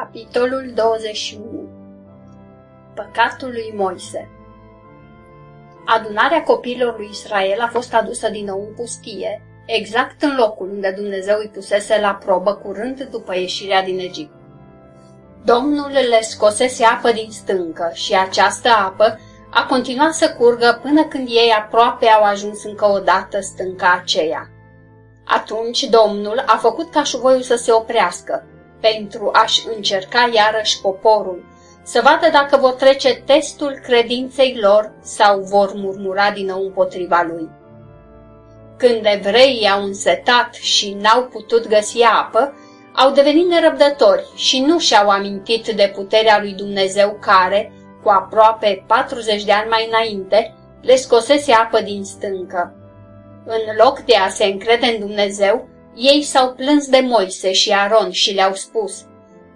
Capitolul 21 Păcatul lui Moise Adunarea copiilor lui Israel a fost adusă din nou în pustie, exact în locul unde Dumnezeu îi pusese la probă curând după ieșirea din Egipt. Domnul le scosese apă din stâncă și această apă a continuat să curgă până când ei aproape au ajuns încă o dată stânca aceea. Atunci Domnul a făcut ca șuvoiul să se oprească, pentru a-și încerca iarăși poporul, să vadă dacă vor trece testul credinței lor sau vor murmura din nou împotriva lui. Când evreii au însetat și n-au putut găsi apă, au devenit nerăbdători și nu și-au amintit de puterea lui Dumnezeu care, cu aproape 40 de ani mai înainte, le scosese apă din stâncă. În loc de a se încrede în Dumnezeu, ei s-au plâns de Moise și Aron și le-au spus,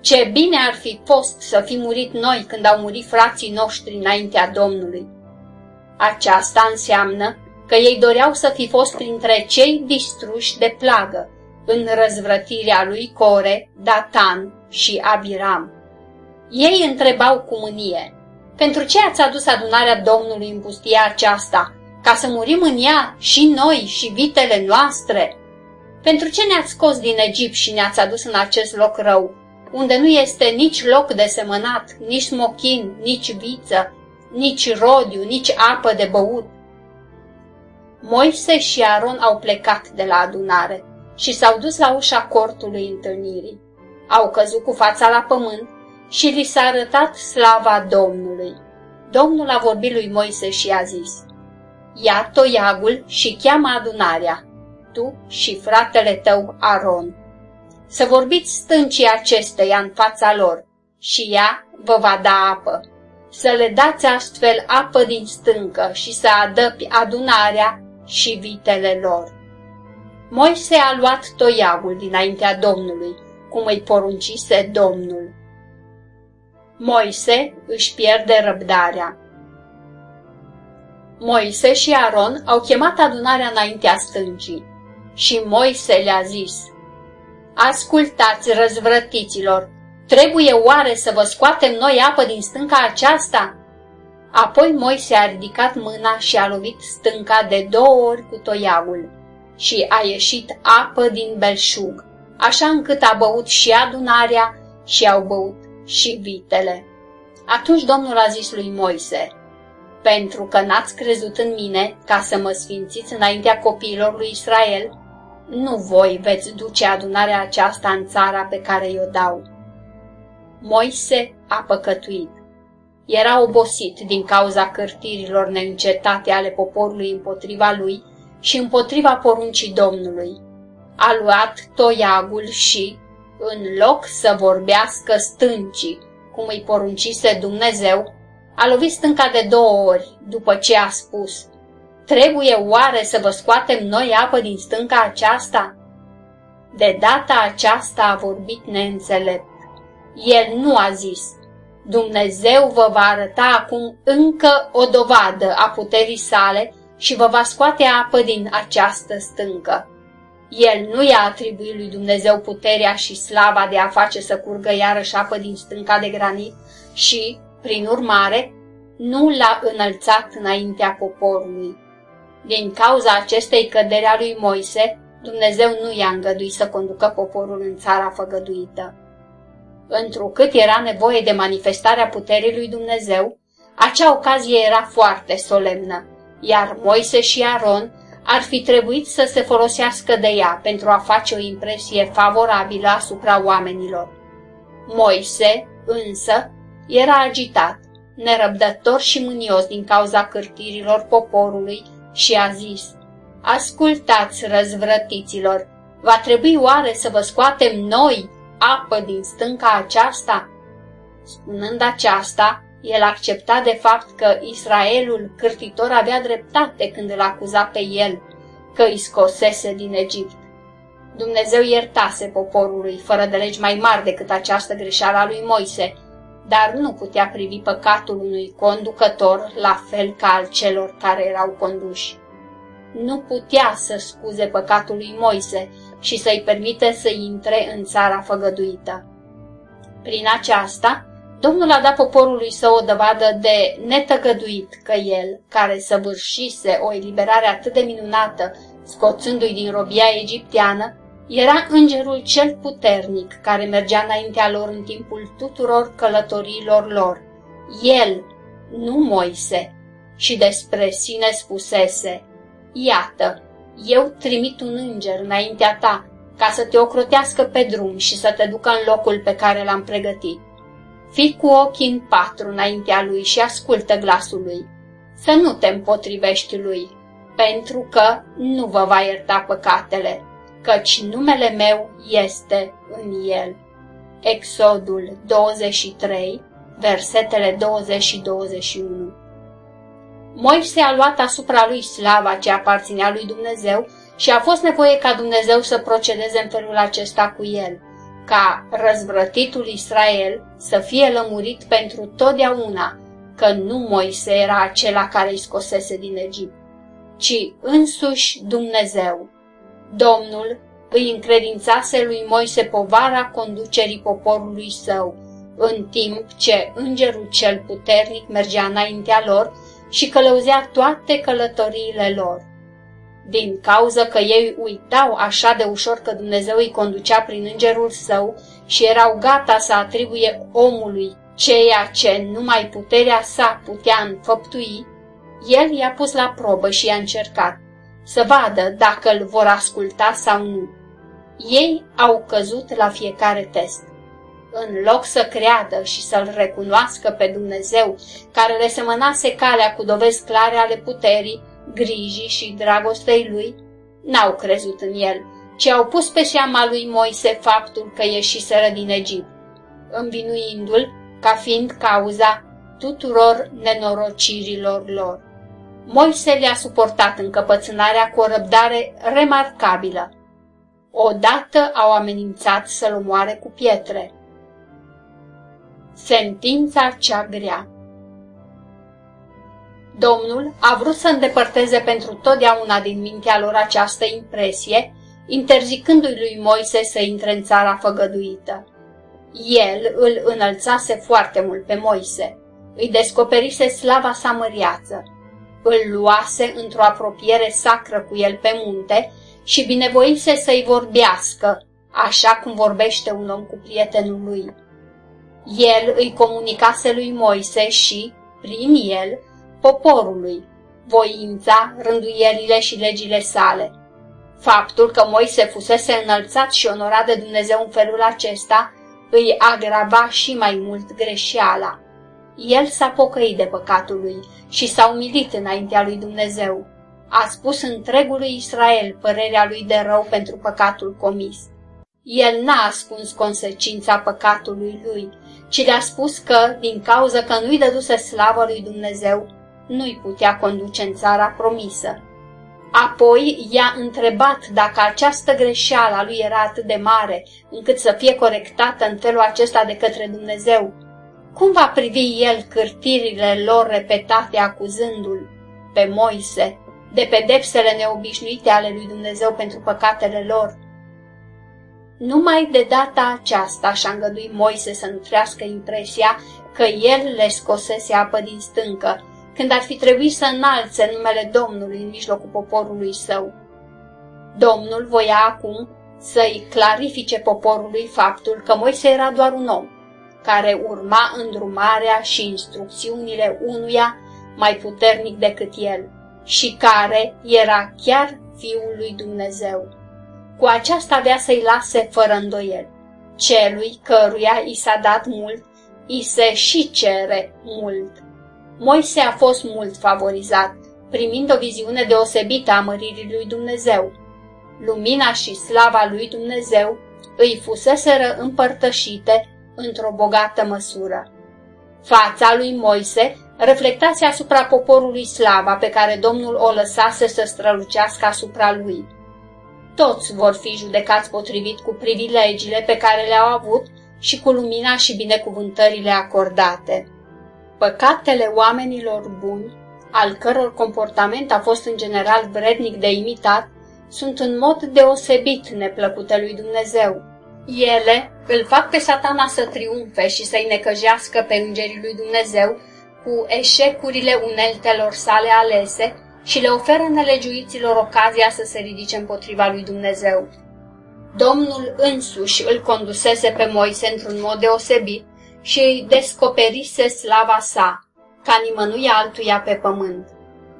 Ce bine ar fi fost să fi murit noi când au murit frații noștri înaintea Domnului. Aceasta înseamnă că ei doreau să fi fost printre cei distruși de plagă în răzvrătirea lui Core, Datan și Abiram. Ei întrebau cu mânie, pentru ce ați adus adunarea Domnului în pustia aceasta, ca să murim în ea și noi și vitele noastre?" Pentru ce ne-ați scos din Egipt și ne-ați adus în acest loc rău, unde nu este nici loc de semănat, nici smochin, nici viță, nici rodiu, nici apă de băut? Moise și Aron au plecat de la adunare și s-au dus la ușa cortului întâlnirii. Au căzut cu fața la pământ și li s-a arătat slava Domnului. Domnul a vorbit lui Moise și a zis, Ia toiagul și cheamă adunarea tu și fratele tău Aron. Să vorbiți stâncii acesteia în fața lor și ea vă va da apă. Să le dați astfel apă din stâncă și să adăpi adunarea și vitele lor. Moise a luat toiagul dinaintea Domnului, cum îi poruncise Domnul. Moise își pierde răbdarea. Moise și Aron au chemat adunarea înaintea stâncii. Și Moise le-a zis, Ascultați, răzvrătiților, trebuie oare să vă scoatem noi apă din stânca aceasta? Apoi Moise a ridicat mâna și a lovit stânca de două ori cu toiagul și a ieșit apă din belșug, așa încât a băut și adunarea și au băut și vitele. Atunci Domnul a zis lui Moise, pentru că n-ați crezut în mine ca să mă sfințiți înaintea copiilor lui Israel, nu voi veți duce adunarea aceasta în țara pe care i-o dau. Moise a păcătuit. Era obosit din cauza cârtirilor neîncetate ale poporului împotriva lui și împotriva poruncii Domnului. A luat toiagul și, în loc să vorbească stâncii, cum îi poruncise Dumnezeu, a lovit stânca de două ori după ce a spus – Trebuie oare să vă scoatem noi apă din stânca aceasta? De data aceasta a vorbit neînțelept. El nu a zis, Dumnezeu vă va arăta acum încă o dovadă a puterii sale și vă va scoate apă din această stâncă. El nu i-a atribuit lui Dumnezeu puterea și slava de a face să curgă iarăși apă din stânca de granit și, prin urmare, nu l-a înălțat înaintea poporului. Din cauza acestei căderi a lui Moise, Dumnezeu nu i-a îngăduit să conducă poporul în țara făgăduită. Întrucât era nevoie de manifestarea puterii lui Dumnezeu, acea ocazie era foarte solemnă, iar Moise și Aron ar fi trebuit să se folosească de ea pentru a face o impresie favorabilă asupra oamenilor. Moise, însă, era agitat, nerăbdător și mânios din cauza cârtirilor poporului și a zis, Ascultați, răzvrătiților, va trebui oare să vă scoatem noi apă din stânca aceasta? Spunând aceasta, el accepta de fapt că Israelul cârtitor avea dreptate când îl acuza pe el că îi scosese din Egipt. Dumnezeu iertase poporului fără de legi mai mari decât această greșeală a lui Moise, dar nu putea privi păcatul unui conducător la fel ca al celor care erau conduși. Nu putea să scuze păcatul lui Moise și să-i permite să intre în țara făgăduită. Prin aceasta, Domnul a dat poporului său o dovadă de netăgăduit că el, care săvârșise o eliberare atât de minunată, scoțându-i din robia egipteană, era îngerul cel puternic care mergea înaintea lor în timpul tuturor călătoriilor lor. El, nu Moise, și despre sine spusese, Iată, eu trimit un înger înaintea ta, ca să te ocrotească pe drum și să te ducă în locul pe care l-am pregătit. Fii cu ochii în patru înaintea lui și ascultă glasul lui. Să nu te împotrivești lui, pentru că nu vă va ierta păcatele, căci numele meu este în el. Exodul 23, versetele 20 și 21 Moise a luat asupra lui slava ce aparținea lui Dumnezeu și a fost nevoie ca Dumnezeu să procedeze în felul acesta cu el, ca răzvrătitul Israel să fie lămurit pentru totdeauna că nu Moise era acela care îi scosese din Egipt, ci însuși Dumnezeu. Domnul îi încredințase lui Moise povara conducerii poporului său, în timp ce îngerul cel puternic mergea înaintea lor și călăuzea toate călătoriile lor. Din cauză că ei uitau așa de ușor că Dumnezeu îi conducea prin îngerul său și erau gata să atribuie omului ceea ce numai puterea sa putea înfăptui, el i-a pus la probă și i-a încercat să vadă dacă îl vor asculta sau nu. Ei au căzut la fiecare test. În loc să creadă și să-L recunoască pe Dumnezeu, care le semănase calea cu dovezi clare ale puterii, grijii și dragostei lui, n-au crezut în el, ci au pus pe seama lui Moise faptul că ieșiseră din Egipt, învinuindu-l ca fiind cauza tuturor nenorocirilor lor. Moise le-a suportat încăpățânarea cu o răbdare remarcabilă. Odată au amenințat să-l omoare cu pietre. Sentința cea grea Domnul a vrut să îndepărteze pentru totdeauna din mintea lor această impresie, interzicându-i lui Moise să intre în țara făgăduită. El îl înălțase foarte mult pe Moise, îi descoperise slava sa măriață, îl luase într-o apropiere sacră cu el pe munte și binevoise să-i vorbească, așa cum vorbește un om cu prietenul lui. El îi comunicase lui Moise și, prin el, poporului, voința, rânduielile și legile sale. Faptul că Moise fusese înălțat și onorat de Dumnezeu în felul acesta îi agrava și mai mult greșeala. El s-a pocăit de păcatul lui și s-a umilit înaintea lui Dumnezeu. A spus întregului Israel părerea lui de rău pentru păcatul comis. El n-a ascuns consecința păcatului lui, ci le-a spus că, din cauza că nu-i dăduse slavă lui Dumnezeu, nu-i putea conduce în țara promisă. Apoi i-a întrebat dacă această greșeală a lui era atât de mare, încât să fie corectată în felul acesta de către Dumnezeu. Cum va privi el cârtirile lor repetate acuzându-l pe Moise de pedepsele neobișnuite ale lui Dumnezeu pentru păcatele lor? Numai de data aceasta și-a îngăduit Moise să nutrească impresia că el le scosese apă din stâncă, când ar fi trebuit să înalțe numele Domnului în mijlocul poporului său. Domnul voia acum să-i clarifice poporului faptul că Moise era doar un om, care urma îndrumarea și instrucțiunile unuia mai puternic decât el și care era chiar Fiul lui Dumnezeu. Cu aceasta avea să-i lase fără îndoiel. Celui căruia i s-a dat mult, i se și cere mult. Moise a fost mult favorizat, primind o viziune deosebită a măririi lui Dumnezeu. Lumina și slava lui Dumnezeu îi fuseseră împărtășite într-o bogată măsură. Fața lui Moise reflectase asupra poporului slava pe care Domnul o lăsase să strălucească asupra lui. Toți vor fi judecați potrivit cu privilegiile pe care le-au avut și cu lumina și binecuvântările acordate. Păcatele oamenilor buni, al căror comportament a fost în general vrednic de imitat, sunt în mod deosebit neplăcute lui Dumnezeu, Ele îl fac pe satana să triumfe și să-i necăjească pe îngerii lui Dumnezeu cu eșecurile uneltelor sale alese și le oferă nelegiuiților ocazia să se ridice împotriva lui Dumnezeu. Domnul însuși îl condusese pe Moise într-un mod deosebit și îi descoperise slava sa, ca nimănui altuia pe pământ.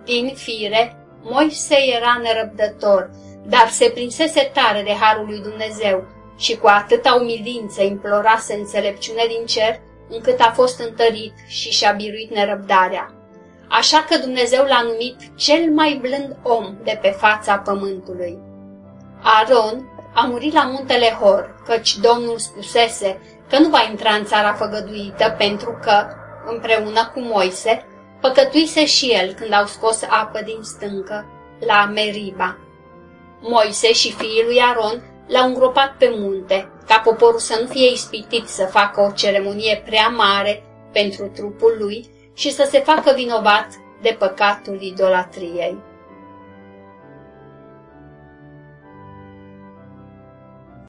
Din fire, Moise era nerăbdător, dar se prinsese tare de harul lui Dumnezeu și cu atâta umilință implorase înțelepciune din cer, încât a fost întărit și și-a biruit nerăbdarea. Așa că Dumnezeu l-a numit cel mai blând om de pe fața pământului. Aron a murit la muntele Hor, căci Domnul spusese că nu va intra în țara făgăduită pentru că, împreună cu Moise, păcătuise și el când au scos apă din stâncă la Meriba. Moise și fiii lui Aron l-au îngropat pe munte, ca poporul să nu fie ispitit să facă o ceremonie prea mare pentru trupul lui și să se facă vinovat de păcatul idolatriei.